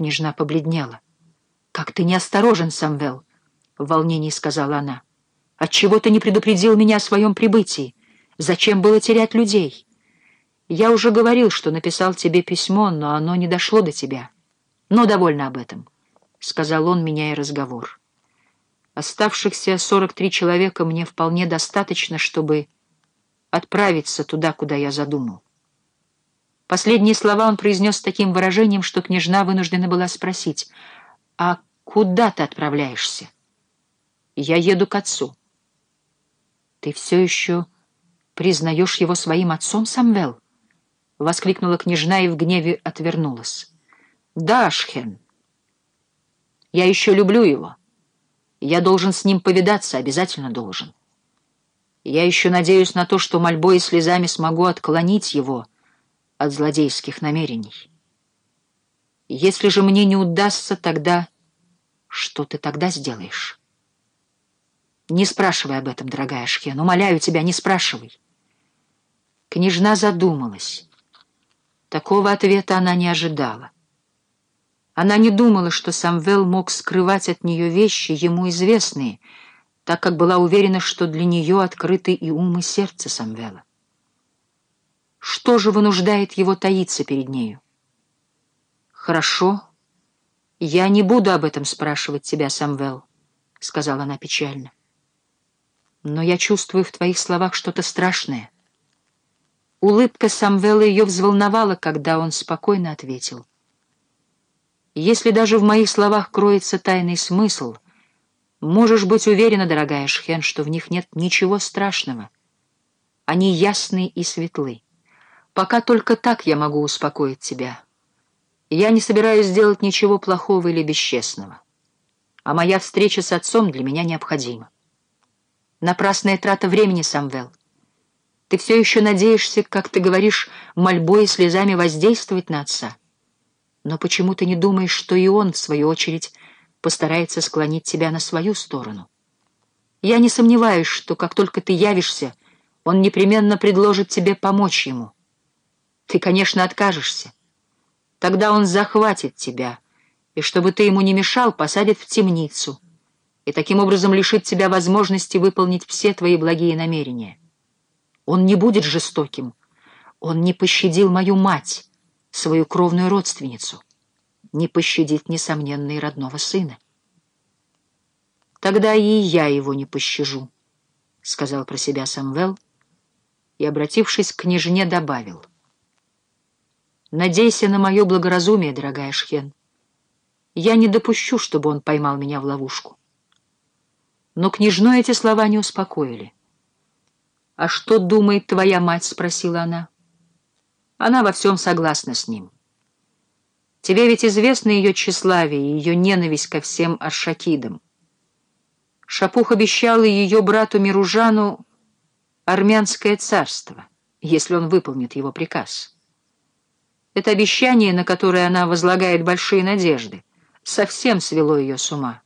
Княжна побледнела. «Как ты неосторожен, Самвел!» — в волнении сказала она. «Отчего ты не предупредил меня о своем прибытии? Зачем было терять людей? Я уже говорил, что написал тебе письмо, но оно не дошло до тебя. Но довольно об этом», — сказал он, меняя разговор. «Оставшихся сорок три человека мне вполне достаточно, чтобы отправиться туда, куда я задумал». Последние слова он произнес с таким выражением, что княжна вынуждена была спросить, «А куда ты отправляешься?» «Я еду к отцу». «Ты все еще признаешь его своим отцом, Самвел?» — воскликнула княжна и в гневе отвернулась. «Да, Ашхен, я еще люблю его. Я должен с ним повидаться, обязательно должен. Я еще надеюсь на то, что мольбой и слезами смогу отклонить его» от злодейских намерений. Если же мне не удастся, тогда... Что ты тогда сделаешь? Не спрашивай об этом, дорогая Шхен, умоляю тебя, не спрашивай. Княжна задумалась. Такого ответа она не ожидала. Она не думала, что Самвел мог скрывать от нее вещи, ему известные, так как была уверена, что для нее открыты и ум, и сердце Самвела. Что же вынуждает его таиться перед нею? «Хорошо. Я не буду об этом спрашивать тебя, Самвел», — сказала она печально. «Но я чувствую в твоих словах что-то страшное». Улыбка Самвела ее взволновала, когда он спокойно ответил. «Если даже в моих словах кроется тайный смысл, можешь быть уверена, дорогая Шхен, что в них нет ничего страшного. Они ясны и светлы. Пока только так я могу успокоить тебя. Я не собираюсь сделать ничего плохого или бесчестного. А моя встреча с отцом для меня необходима. Напрасная трата времени, Самвел. Ты все еще надеешься, как ты говоришь, мольбой и слезами воздействовать на отца. Но почему ты не думаешь, что и он, в свою очередь, постарается склонить тебя на свою сторону? Я не сомневаюсь, что как только ты явишься, он непременно предложит тебе помочь ему. Ты, конечно, откажешься. Тогда он захватит тебя, и чтобы ты ему не мешал, посадит в темницу, и таким образом лишит тебя возможности выполнить все твои благие намерения. Он не будет жестоким. Он не пощадил мою мать, свою кровную родственницу. Не пощадит, несомненно, и родного сына. Тогда и я его не пощажу, — сказал про себя Самвел и, обратившись к княжне, добавил — Надейся на мое благоразумие, дорогая Шхен. Я не допущу, чтобы он поймал меня в ловушку. Но княжну эти слова не успокоили. «А что думает твоя мать?» — спросила она. Она во всем согласна с ним. Тебе ведь известно ее тщеславие и ее ненависть ко всем аршакидам. Шапух обещал ее брату Миружану армянское царство, если он выполнит его приказ. Это обещание, на которое она возлагает большие надежды, совсем свело ее с ума.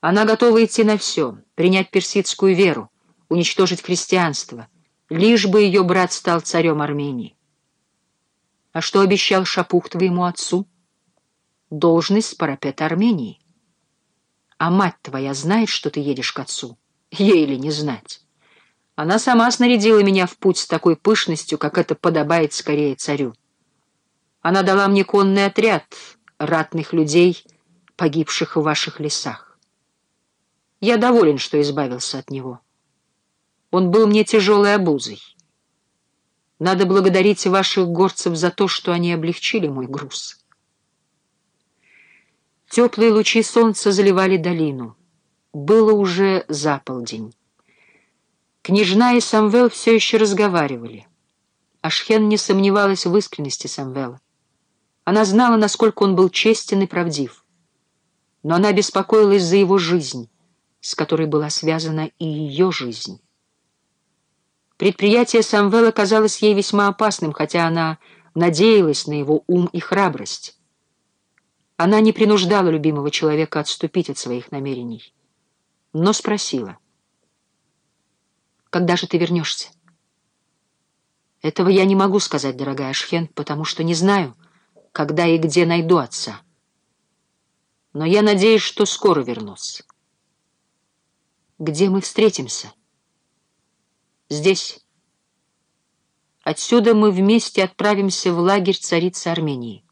Она готова идти на все, принять персидскую веру, уничтожить христианство, лишь бы ее брат стал царем Армении. А что обещал Шапух твоему отцу? Должность парапета Армении. А мать твоя знает, что ты едешь к отцу? Ей ли не знать? Она сама снарядила меня в путь с такой пышностью, как это подобает скорее царю. Она дала мне конный отряд ратных людей, погибших в ваших лесах. Я доволен, что избавился от него. Он был мне тяжелой обузой. Надо благодарить ваших горцев за то, что они облегчили мой груз. Теплые лучи солнца заливали долину. Было уже заполдень. Княжна и Самвел все еще разговаривали. Ашхен не сомневалась в искренности Самвела. Она знала, насколько он был честен и правдив. Но она беспокоилась за его жизнь, с которой была связана и ее жизнь. Предприятие Самвела казалось ей весьма опасным, хотя она надеялась на его ум и храбрость. Она не принуждала любимого человека отступить от своих намерений, но спросила. «Когда же ты вернешься?» «Этого я не могу сказать, дорогая Шхен, потому что не знаю, когда и где найду отца. но я надеюсь, что скоро вернусь. Где мы встретимся? Здесь. Отсюда мы вместе отправимся в лагерь царицы Армении.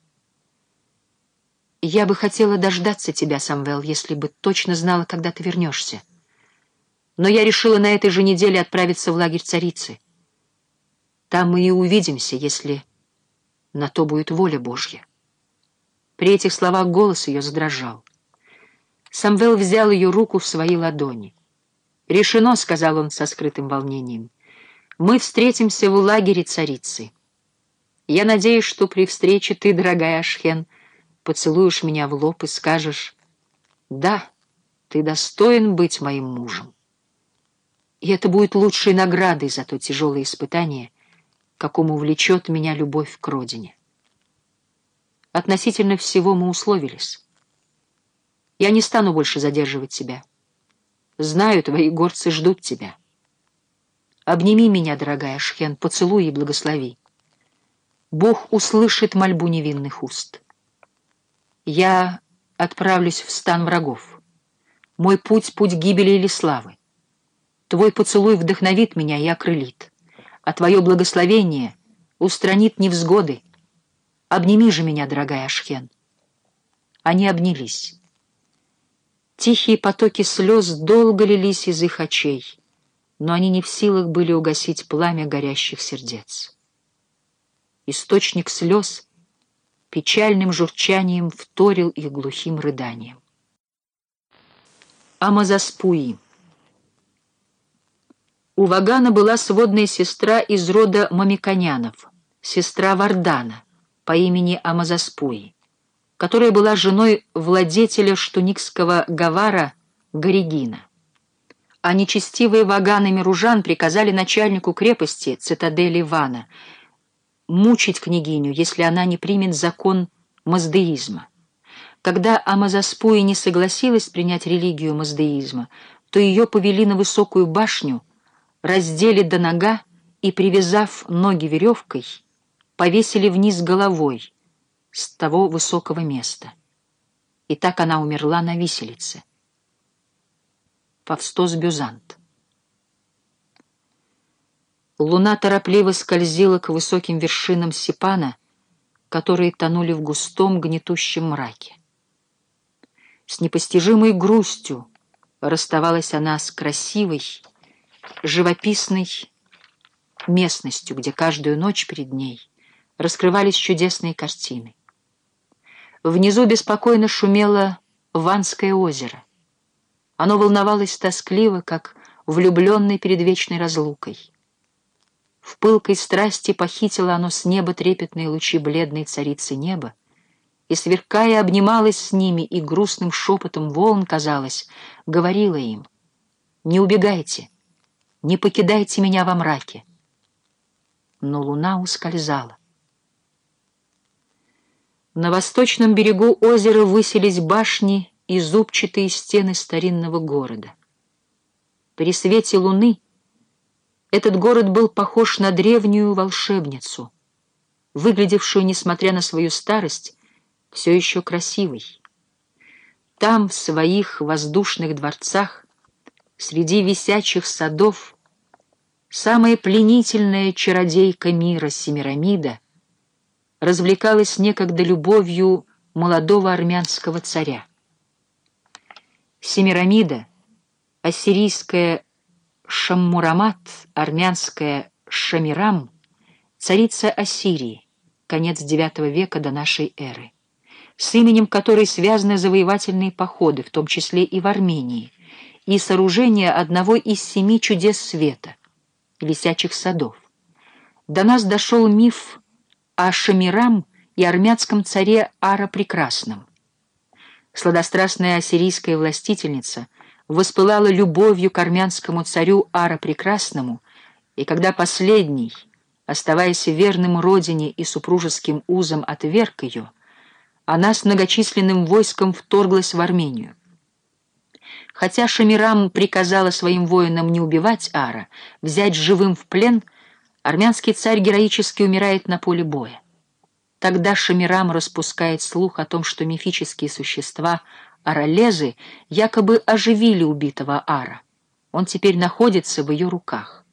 Я бы хотела дождаться тебя, Самвел, если бы точно знала, когда ты вернешься. Но я решила на этой же неделе отправиться в лагерь царицы. Там мы и увидимся, если на то будет воля Божья. При этих словах голос ее задрожал. Самвел взял ее руку в свои ладони. «Решено», — сказал он со скрытым волнением. «Мы встретимся в лагере царицы. Я надеюсь, что при встрече ты, дорогая Ашхен, поцелуешь меня в лоб и скажешь, «Да, ты достоин быть моим мужем». И это будет лучшей наградой за то тяжелое испытание, какому влечет меня любовь к родине. Относительно всего мы условились. Я не стану больше задерживать тебя. Знаю, твои горцы ждут тебя. Обними меня, дорогая Шхен, поцелуй и благослови. Бог услышит мольбу невинных уст. Я отправлюсь в стан врагов. Мой путь — путь гибели или славы. Твой поцелуй вдохновит меня и окрылит, а твое благословение устранит невзгоды, Обними же меня, дорогая Ашхен. Они обнялись. Тихие потоки слез долго лились из их очей, но они не в силах были угасить пламя горящих сердец. Источник слез печальным журчанием вторил их глухим рыданием. Амазаспуи У Вагана была сводная сестра из рода Мамиконянов, сестра Вардана, по имени Амазаспуи, которая была женой владетеля штуникского гавара Горигина. А нечестивые ваганы Миружан приказали начальнику крепости, цитадели Вана, мучить княгиню, если она не примет закон маздеизма. Когда Амазаспуи не согласилась принять религию маздеизма, то ее повели на высокую башню, раздели до нога и, привязав ноги веревкой, повесили вниз головой с того высокого места. И так она умерла на виселице. Павстос Бюзант. Луна торопливо скользила к высоким вершинам Сипана, которые тонули в густом гнетущем мраке. С непостижимой грустью расставалась она с красивой, живописной местностью, где каждую ночь перед ней раскрывались чудесные картины. Внизу беспокойно шумело Ванское озеро. Оно волновалось тоскливо, как влюбленный перед вечной разлукой. В пылкой страсти похитило оно с неба трепетные лучи бледной царицы неба, и, сверкая, обнималась с ними, и грустным шепотом волн, казалось, говорила им, «Не убегайте, не покидайте меня во мраке». Но луна ускользала. На восточном берегу озера высились башни и зубчатые стены старинного города. При свете луны этот город был похож на древнюю волшебницу, выглядевшую, несмотря на свою старость, все еще красивой. Там, в своих воздушных дворцах, среди висячих садов, самая пленительная чародейка мира Семирамида — развлекалась некогда любовью молодого армянского царя. Семирамида, ассирийская Шаммурамат, армянская Шамирам, царица Ассирии, конец IX века до нашей эры, с именем которой связаны завоевательные походы, в том числе и в Армении, и сооружение одного из семи чудес света — висячих садов. До нас дошел миф о Шамирам и армянском царе Ара Прекрасном. Сладострастная ассирийская властительница воспылала любовью к армянскому царю Ара Прекрасному, и когда последний, оставаясь верным родине и супружеским узам, отверг ее, она с многочисленным войском вторглась в Армению. Хотя Шамирам приказала своим воинам не убивать Ара, взять живым в плен — Армянский царь героически умирает на поле боя. Тогда Шамирам распускает слух о том, что мифические существа Аралезы якобы оживили убитого Ара. Он теперь находится в ее руках.